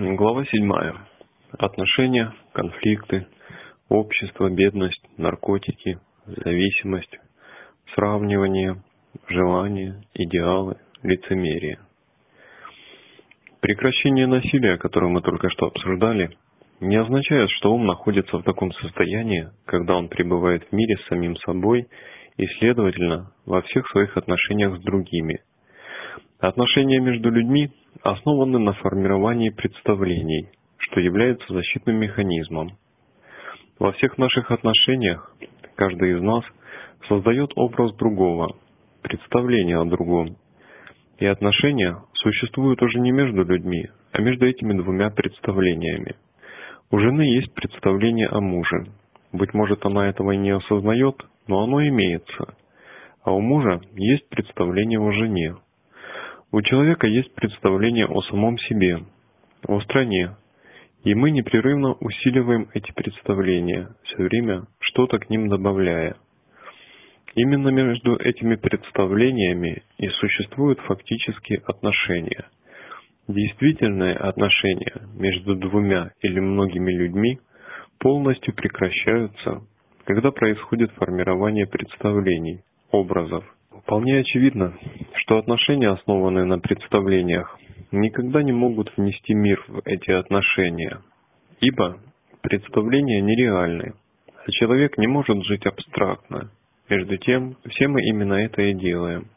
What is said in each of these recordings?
Глава седьмая. Отношения, конфликты, общество, бедность, наркотики, зависимость, сравнивание, желания, идеалы, лицемерие. Прекращение насилия, которое мы только что обсуждали, не означает, что ум находится в таком состоянии, когда он пребывает в мире с самим собой и, следовательно, во всех своих отношениях с другими. Отношения между людьми основаны на формировании представлений, что является защитным механизмом. Во всех наших отношениях каждый из нас создает образ другого, представление о другом. И отношения существуют уже не между людьми, а между этими двумя представлениями. У жены есть представление о муже. Быть может, она этого и не осознает, но оно имеется. А у мужа есть представление о жене. У человека есть представление о самом себе, о стране, и мы непрерывно усиливаем эти представления, все время что-то к ним добавляя. Именно между этими представлениями и существуют фактические отношения. Действительные отношения между двумя или многими людьми полностью прекращаются, когда происходит формирование представлений, образов. Вполне очевидно, что отношения, основанные на представлениях, никогда не могут внести мир в эти отношения, ибо представления нереальны, а человек не может жить абстрактно. Между тем, все мы именно это и делаем.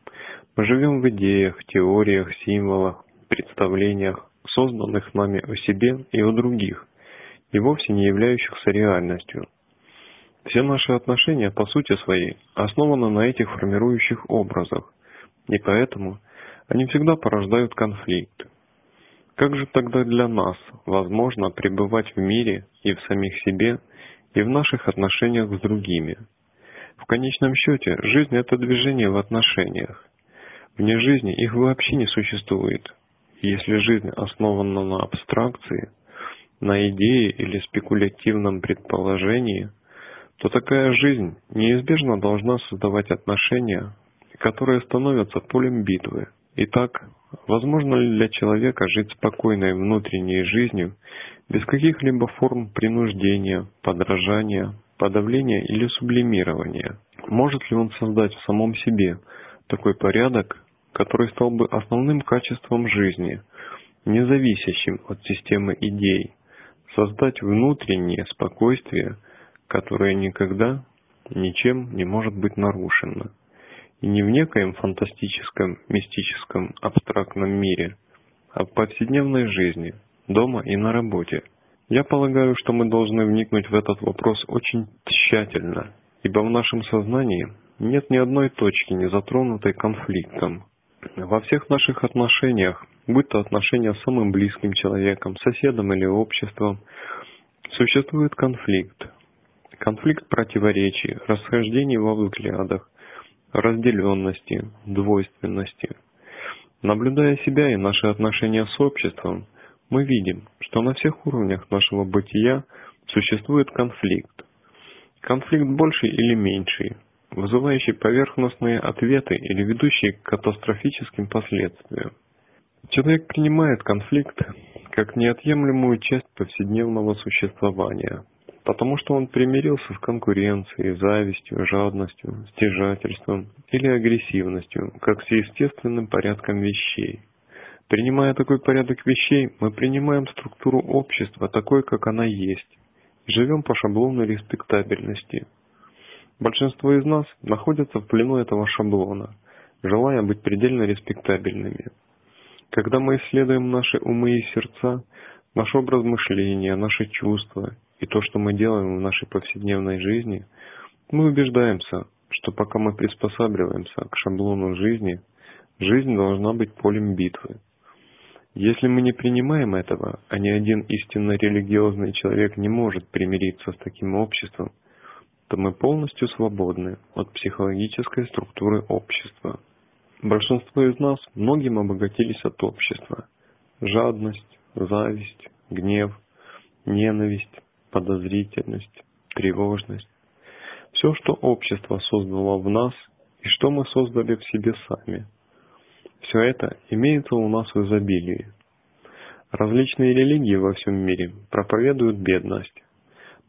Мы живем в идеях, теориях, символах, представлениях, созданных нами о себе и о других, и вовсе не являющихся реальностью. Все наши отношения, по сути своей, основаны на этих формирующих образах, и поэтому – они всегда порождают конфликт. Как же тогда для нас возможно пребывать в мире и в самих себе, и в наших отношениях с другими? В конечном счете, жизнь – это движение в отношениях. Вне жизни их вообще не существует. Если жизнь основана на абстракции, на идее или спекулятивном предположении, то такая жизнь неизбежно должна создавать отношения, которые становятся полем битвы – Итак, возможно ли для человека жить спокойной внутренней жизнью без каких-либо форм принуждения, подражания, подавления или сублимирования? Может ли он создать в самом себе такой порядок, который стал бы основным качеством жизни, независящим от системы идей, создать внутреннее спокойствие, которое никогда ничем не может быть нарушено? И не в некоем фантастическом, мистическом, абстрактном мире, а в повседневной жизни, дома и на работе. Я полагаю, что мы должны вникнуть в этот вопрос очень тщательно, ибо в нашем сознании нет ни одной точки, не затронутой конфликтом. Во всех наших отношениях, будь то отношения с самым близким человеком, соседом или обществом, существует конфликт. Конфликт противоречий, расхождений во взглядах, разделенности, двойственности. Наблюдая себя и наши отношения с обществом, мы видим, что на всех уровнях нашего бытия существует конфликт. Конфликт больший или меньший, вызывающий поверхностные ответы или ведущий к катастрофическим последствиям. Человек принимает конфликт как неотъемлемую часть повседневного существования, потому что он примирился с конкуренцией, завистью, жадностью, стяжательством или агрессивностью, как с естественным порядком вещей. Принимая такой порядок вещей, мы принимаем структуру общества такой, как она есть, и живем по шаблону респектабельности. Большинство из нас находятся в плену этого шаблона, желая быть предельно респектабельными. Когда мы исследуем наши умы и сердца, наш образ мышления, наши чувства и то, что мы делаем в нашей повседневной жизни, мы убеждаемся, что пока мы приспосабливаемся к шаблону жизни, жизнь должна быть полем битвы. Если мы не принимаем этого, а ни один истинно религиозный человек не может примириться с таким обществом, то мы полностью свободны от психологической структуры общества. Большинство из нас многим обогатились от общества. Жадность, зависть, гнев, ненависть, подозрительность, тревожность. Все, что общество создало в нас и что мы создали в себе сами. Все это имеется у нас в изобилии. Различные религии во всем мире проповедуют бедность.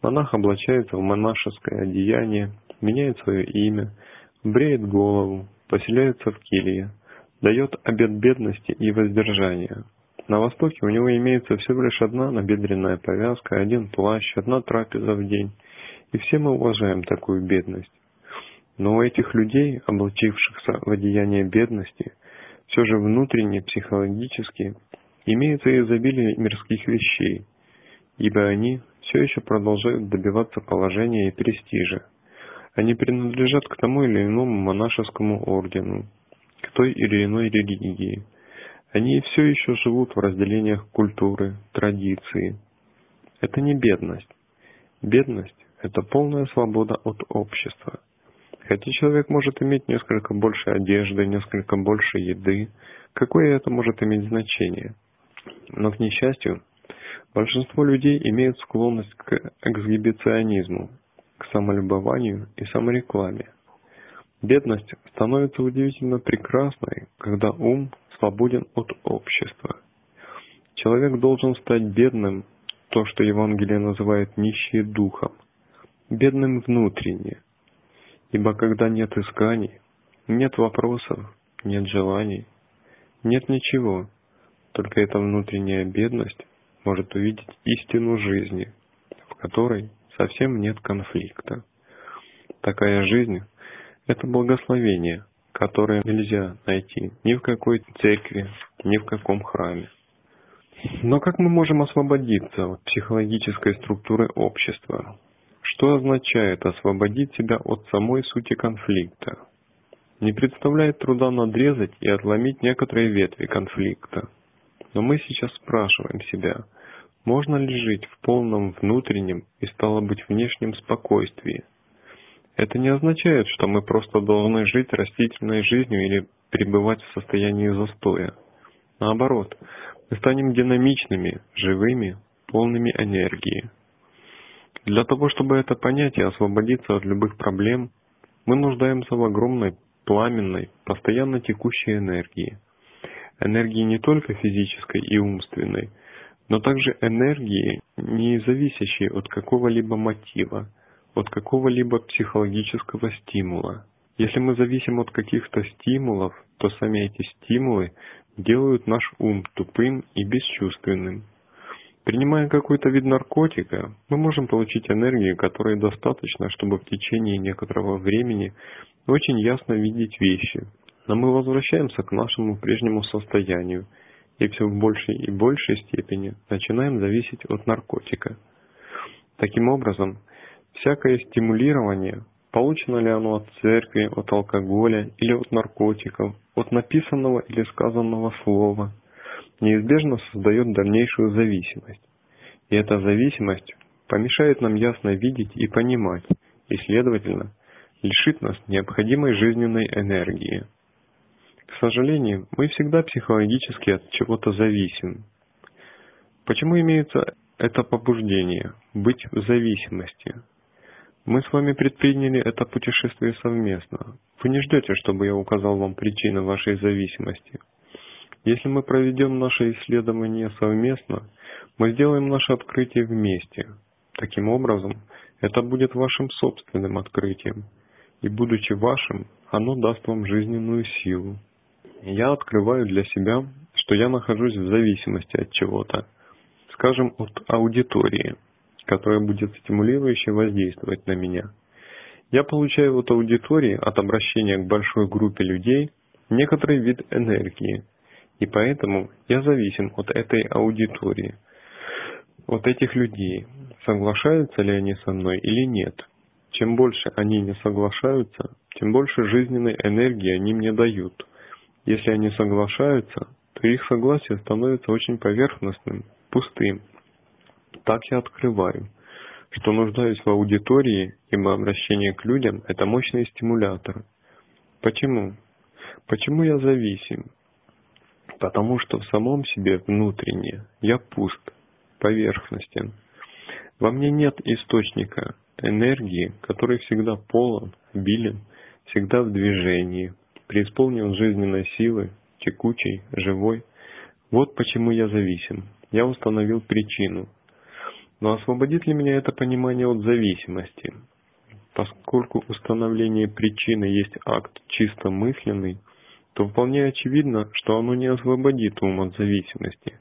Монах облачается в монашеское одеяние, меняет свое имя, бреет голову, поселяется в келье, дает обет бедности и воздержания. На Востоке у него имеется всего лишь одна набедренная повязка, один плащ, одна трапеза в день. И все мы уважаем такую бедность. Но у этих людей, облачившихся в одеяние бедности, все же внутренне, психологически, имеется изобилие мирских вещей, ибо они все еще продолжают добиваться положения и престижа. Они принадлежат к тому или иному монашескому ордену, к той или иной религии. Они все еще живут в разделениях культуры, традиции. Это не бедность. Бедность – это полная свобода от общества. Хотя человек может иметь несколько больше одежды, несколько больше еды, какое это может иметь значение? Но, к несчастью, Большинство людей имеют склонность к эксгибиционизму, к самолюбованию и саморекламе. Бедность становится удивительно прекрасной, когда ум свободен от общества. Человек должен стать бедным, то, что Евангелие называет нищие духом, бедным внутренне. Ибо когда нет исканий, нет вопросов, нет желаний, нет ничего, только эта внутренняя бедность может увидеть истину жизни, в которой совсем нет конфликта. Такая жизнь – это благословение, которое нельзя найти ни в какой церкви, ни в каком храме. Но как мы можем освободиться от психологической структуры общества? Что означает освободить себя от самой сути конфликта? Не представляет труда надрезать и отломить некоторые ветви конфликта – но мы сейчас спрашиваем себя, можно ли жить в полном внутреннем и стало быть внешнем спокойствии? Это не означает, что мы просто должны жить растительной жизнью или пребывать в состоянии застоя. Наоборот, мы станем динамичными, живыми, полными энергии. Для того, чтобы это понять и освободиться от любых проблем, мы нуждаемся в огромной, пламенной, постоянно текущей энергии – энергии не только физической и умственной, но также энергии, не зависящей от какого-либо мотива, от какого-либо психологического стимула. Если мы зависим от каких-то стимулов, то сами эти стимулы делают наш ум тупым и бесчувственным. Принимая какой-то вид наркотика, мы можем получить энергию, которой достаточно, чтобы в течение некоторого времени очень ясно видеть вещи, но мы возвращаемся к нашему прежнему состоянию и все в большей и большей степени начинаем зависеть от наркотика. Таким образом, всякое стимулирование, получено ли оно от церкви, от алкоголя или от наркотиков, от написанного или сказанного слова, неизбежно создает дальнейшую зависимость. И эта зависимость помешает нам ясно видеть и понимать, и, следовательно, лишит нас необходимой жизненной энергии – к сожалению, мы всегда психологически от чего-то зависим. Почему имеется это побуждение – быть в зависимости? Мы с вами предприняли это путешествие совместно. Вы не ждете, чтобы я указал вам причины вашей зависимости. Если мы проведем наше исследование совместно, мы сделаем наше открытие вместе. Таким образом, это будет вашим собственным открытием. И будучи вашим, оно даст вам жизненную силу я открываю для себя, что я нахожусь в зависимости от чего-то, скажем, от аудитории, которая будет стимулирующе воздействовать на меня. Я получаю от аудитории, от обращения к большой группе людей, некоторый вид энергии, и поэтому я зависим от этой аудитории, от этих людей, соглашаются ли они со мной или нет. Чем больше они не соглашаются, тем больше жизненной энергии они мне дают – если они соглашаются, то их согласие становится очень поверхностным, пустым. Так я открываю, что нуждаюсь в аудитории, ибо обращение к людям – это мощный стимулятор. Почему? Почему я зависим? Потому что в самом себе внутренне я пуст, поверхностен. Во мне нет источника энергии, который всегда полон, обилен, всегда в движении, преисполнен жизненной силы, текучей, живой. Вот почему я зависим. я установил причину. Но освободит ли меня это понимание от зависимости? Поскольку установление причины есть акт чисто мысленный, то вполне очевидно, что оно не освободит ум от зависимости.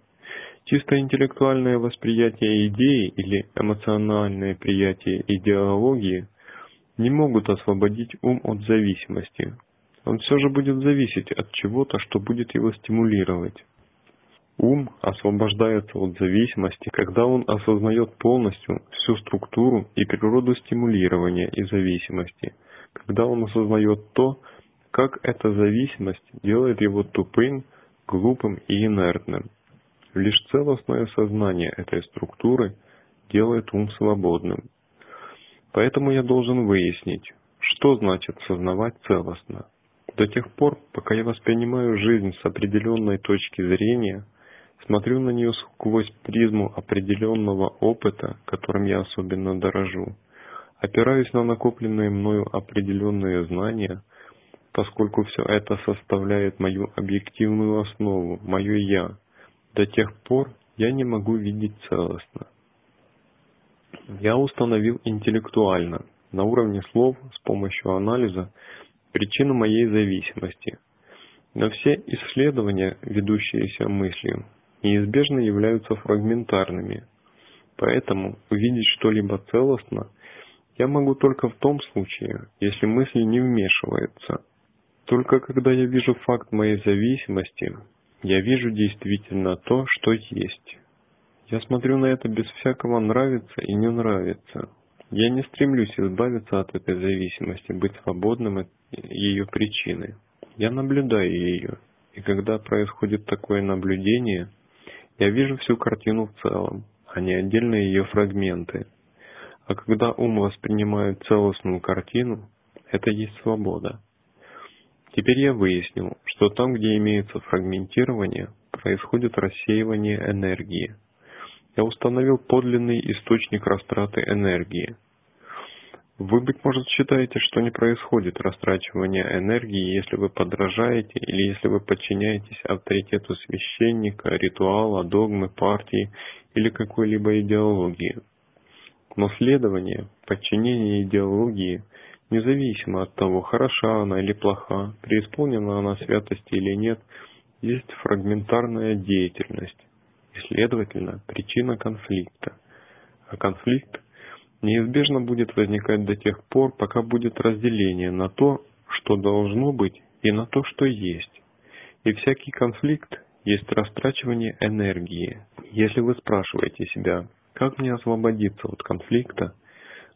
Чисто интеллектуальное восприятие идеи или эмоциональное приятие идеологии не могут освободить ум от зависимости. Он все же будет зависеть от чего-то, что будет его стимулировать. Ум освобождается от зависимости, когда он осознает полностью всю структуру и природу стимулирования и зависимости, когда он осознает то, как эта зависимость делает его тупым, глупым и инертным. Лишь целостное сознание этой структуры делает ум свободным. Поэтому я должен выяснить, что значит сознавать целостно. До тех пор, пока я воспринимаю жизнь с определенной точки зрения, смотрю на нее сквозь призму определенного опыта, которым я особенно дорожу, опираюсь на накопленные мною определенные знания, поскольку все это составляет мою объективную основу, мое «я», до тех пор я не могу видеть целостно. Я установил интеллектуально, на уровне слов, с помощью анализа, причину моей зависимости. Но все исследования, ведущиеся мыслью, неизбежно являются фрагментарными. Поэтому увидеть что-либо целостно я могу только в том случае, если мысль не вмешивается. Только когда я вижу факт моей зависимости, я вижу действительно то, что есть. Я смотрю на это без всякого нравится и не нравится. Я не стремлюсь избавиться от этой зависимости, быть свободным от ее причины. Я наблюдаю ее, и когда происходит такое наблюдение, я вижу всю картину в целом, а не отдельные ее фрагменты. А когда ум воспринимает целостную картину, это есть свобода. Теперь я выяснил, что там, где имеется фрагментирование, происходит рассеивание энергии – я установил подлинный источник растраты энергии. Вы, быть может, считаете, что не происходит растрачивания энергии, если вы подражаете или если вы подчиняетесь авторитету священника, ритуала, догмы, партии или какой-либо идеологии. Но следование, подчинение идеологии, независимо от того, хороша она или плоха, преисполнена она святости или нет, есть фрагментарная деятельность и, следовательно, причина конфликта. А конфликт неизбежно будет возникать до тех пор, пока будет разделение на то, что должно быть, и на то, что есть. И всякий конфликт есть растрачивание энергии. Если вы спрашиваете себя, как мне освободиться от конфликта,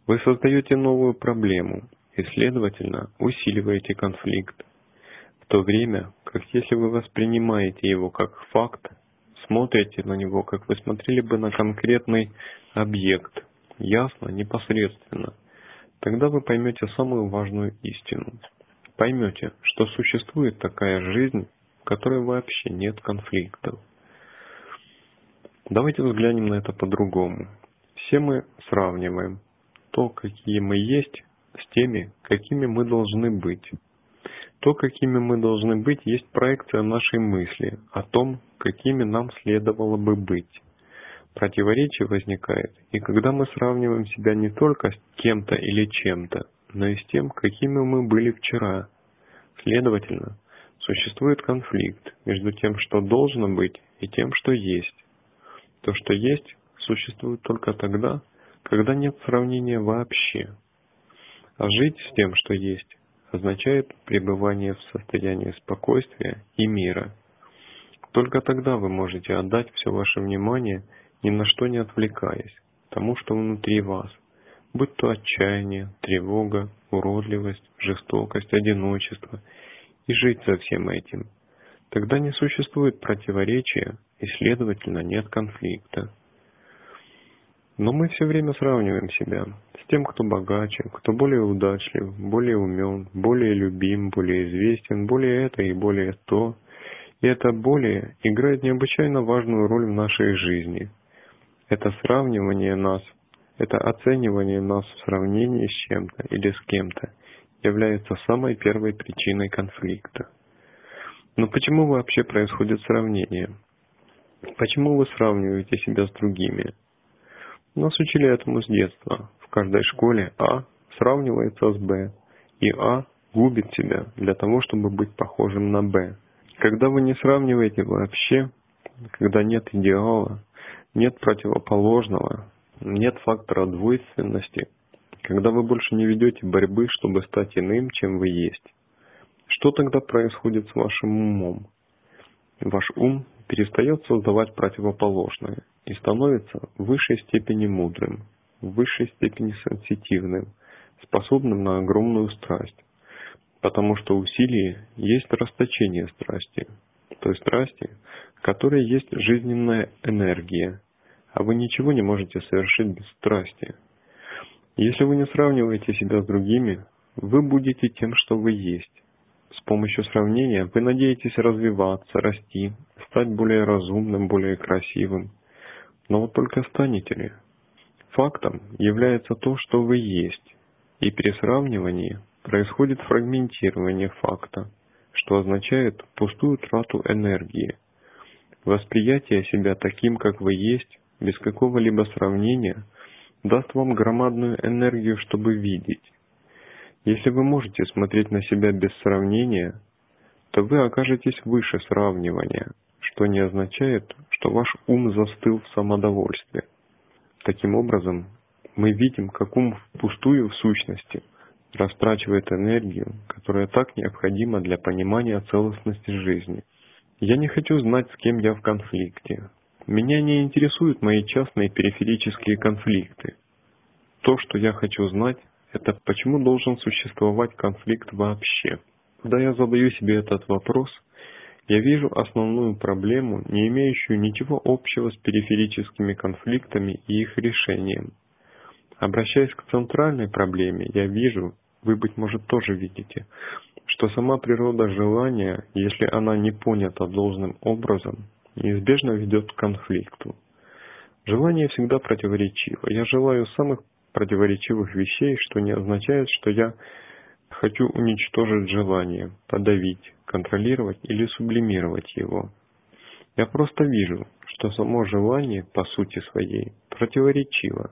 вы создаете новую проблему и, следовательно, усиливаете конфликт. В то время, как если вы воспринимаете его как факт, смотрите на него, как вы смотрели бы на конкретный объект, ясно, непосредственно, тогда вы поймете самую важную истину. Поймете, что существует такая жизнь, в которой вообще нет конфликтов. Давайте взглянем на это по-другому. Все мы сравниваем то, какие мы есть, с теми, какими мы должны быть. То, какими мы должны быть, есть проекция нашей мысли о том, какими нам следовало бы быть. Противоречие возникает, и когда мы сравниваем себя не только с кем-то или чем-то, но и с тем, какими мы были вчера. Следовательно, существует конфликт между тем, что должно быть, и тем, что есть. То, что есть, существует только тогда, когда нет сравнения вообще. А жить с тем, что есть, означает пребывание в состоянии спокойствия и мира. Только тогда вы можете отдать все ваше внимание, ни на что не отвлекаясь, тому, что внутри вас, будь то отчаяние, тревога, уродливость, жестокость, одиночество, и жить со всем этим. Тогда не существует противоречия и, следовательно, нет конфликта. Но мы все время сравниваем себя с тем, кто богаче, кто более удачлив, более умен, более любим, более известен, более это и более то. И это более играет необычайно важную роль в нашей жизни. Это сравнивание нас, это оценивание нас в сравнении с чем-то или с кем-то является самой первой причиной конфликта. Но почему вообще происходит сравнение? Почему вы сравниваете себя с другими? Нас учили этому с детства. В каждой школе А сравнивается с Б, и А губит себя для того, чтобы быть похожим на Б. Когда вы не сравниваете вообще, когда нет идеала, нет противоположного, нет фактора двойственности, когда вы больше не ведете борьбы, чтобы стать иным, чем вы есть, что тогда происходит с вашим умом? Ваш ум перестает создавать противоположное и становится в высшей степени мудрым, в высшей степени сенситивным, способным на огромную страсть. Потому что усилие есть расточение страсти, той страсти, которая есть жизненная энергия, а вы ничего не можете совершить без страсти. Если вы не сравниваете себя с другими, вы будете тем, что вы есть. С помощью сравнения вы надеетесь развиваться, расти, стать более разумным, более красивым. Но вот только станете ли? Фактом является то, что вы есть, и при сравнивании происходит фрагментирование факта, что означает пустую трату энергии. Восприятие себя таким, как вы есть, без какого-либо сравнения, даст вам громадную энергию, чтобы видеть. Если вы можете смотреть на себя без сравнения, то вы окажетесь выше сравнивания, что не означает, что ваш ум застыл в самодовольстве. Таким образом, мы видим, как ум впустую в сущности растрачивает энергию, которая так необходима для понимания целостности жизни. Я не хочу знать, с кем я в конфликте. Меня не интересуют мои частные периферические конфликты. То, что я хочу знать, это почему должен существовать конфликт вообще. Когда я задаю себе этот вопрос, я вижу основную проблему, не имеющую ничего общего с периферическими конфликтами и их решением. Обращаясь к центральной проблеме, я вижу, вы, быть может, тоже видите, что сама природа желания, если она не понята должным образом, неизбежно ведет к конфликту. Желание всегда противоречиво. Я желаю самых противоречивых вещей, что не означает, что я хочу уничтожить желание, подавить, контролировать или сублимировать его. Я просто вижу, что само желание по сути своей противоречиво.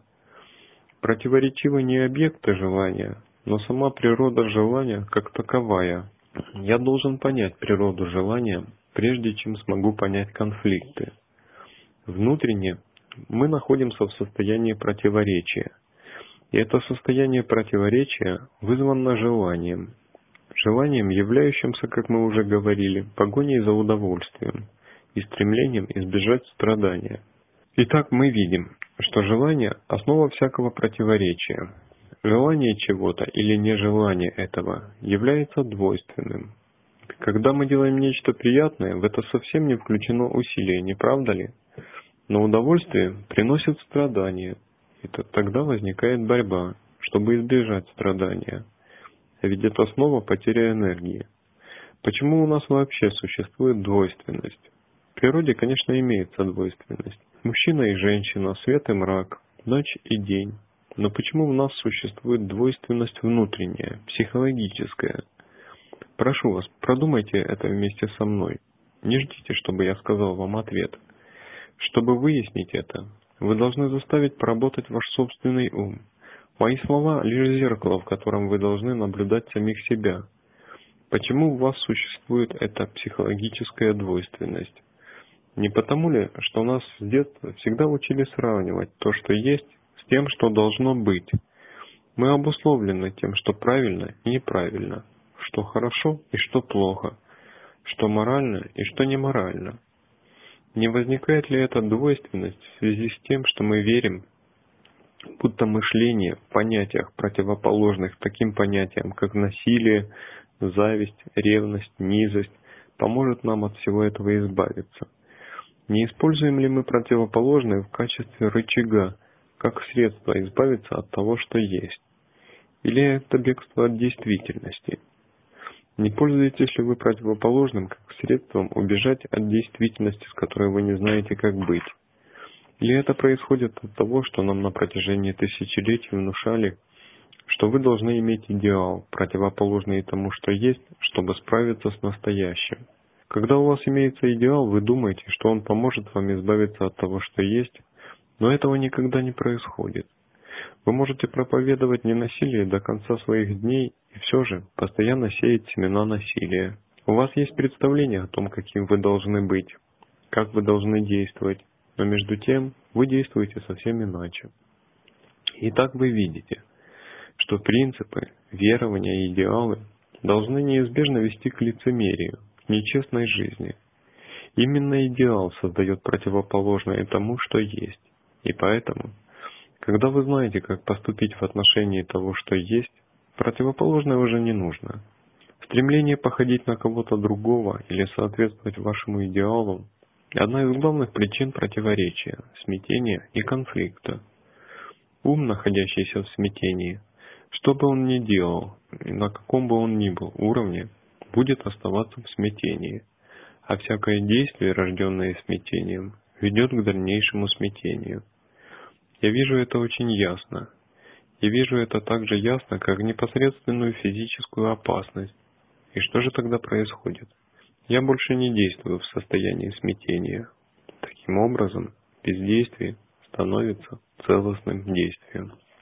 Противоречивы не объекты желания, но сама природа желания как таковая. Я должен понять природу желания, прежде чем смогу понять конфликты. Внутренне мы находимся в состоянии противоречия – и это состояние противоречия вызвано желанием. Желанием, являющимся, как мы уже говорили, погоней за удовольствием и стремлением избежать страдания. Итак, мы видим, что желание – основа всякого противоречия. Желание чего-то или нежелание этого является двойственным. Когда мы делаем нечто приятное, в это совсем не включено усилие, не правда ли? Но удовольствие приносит страдания – и то тогда возникает борьба, чтобы избежать страдания. Ведь это снова потеря энергии. Почему у нас вообще существует двойственность? В природе, конечно, имеется двойственность. Мужчина и женщина, свет и мрак, ночь и день. Но почему у нас существует двойственность внутренняя, психологическая? Прошу вас, продумайте это вместе со мной. Не ждите, чтобы я сказал вам ответ. Чтобы выяснить это, вы должны заставить поработать ваш собственный ум. Мои слова – лишь зеркало, в котором вы должны наблюдать самих себя. Почему у вас существует эта психологическая двойственность? Не потому ли, что нас с детства всегда учили сравнивать то, что есть, с тем, что должно быть? Мы обусловлены тем, что правильно и неправильно, что хорошо и что плохо, что морально и что неморально. Не возникает ли эта двойственность в связи с тем, что мы верим, будто мышление в понятиях, противоположных таким понятиям, как насилие, зависть, ревность, низость, поможет нам от всего этого избавиться? Не используем ли мы противоположное в качестве рычага, как средство избавиться от того, что есть? Или это бегство от действительности – не пользуетесь ли вы противоположным как средством убежать от действительности, с которой вы не знаете, как быть? Или это происходит от того, что нам на протяжении тысячелетий внушали, что вы должны иметь идеал, противоположный тому, что есть, чтобы справиться с настоящим? Когда у вас имеется идеал, вы думаете, что он поможет вам избавиться от того, что есть, но этого никогда не происходит. Вы можете проповедовать ненасилие до конца своих дней и все же постоянно сеять семена насилия. У вас есть представление о том, каким вы должны быть, как вы должны действовать, но между тем вы действуете совсем иначе. И так вы видите, что принципы, верования и идеалы должны неизбежно вести к лицемерию, нечестной жизни. Именно идеал создает противоположное тому, что есть. И поэтому, когда вы знаете, как поступить в отношении того, что есть, противоположное уже не нужно. Стремление походить на кого-то другого или соответствовать вашему идеалу – одна из главных причин противоречия, смятения и конфликта. Ум, находящийся в смятении, что бы он ни делал, на каком бы он ни был уровне, будет оставаться в смятении, а всякое действие, рожденное смятением, ведет к дальнейшему смятению. Я вижу это очень ясно. Я вижу это так же ясно, как непосредственную физическую опасность. И что же тогда происходит? Я больше не действую в состоянии смятения. Таким образом, бездействие становится целостным действием.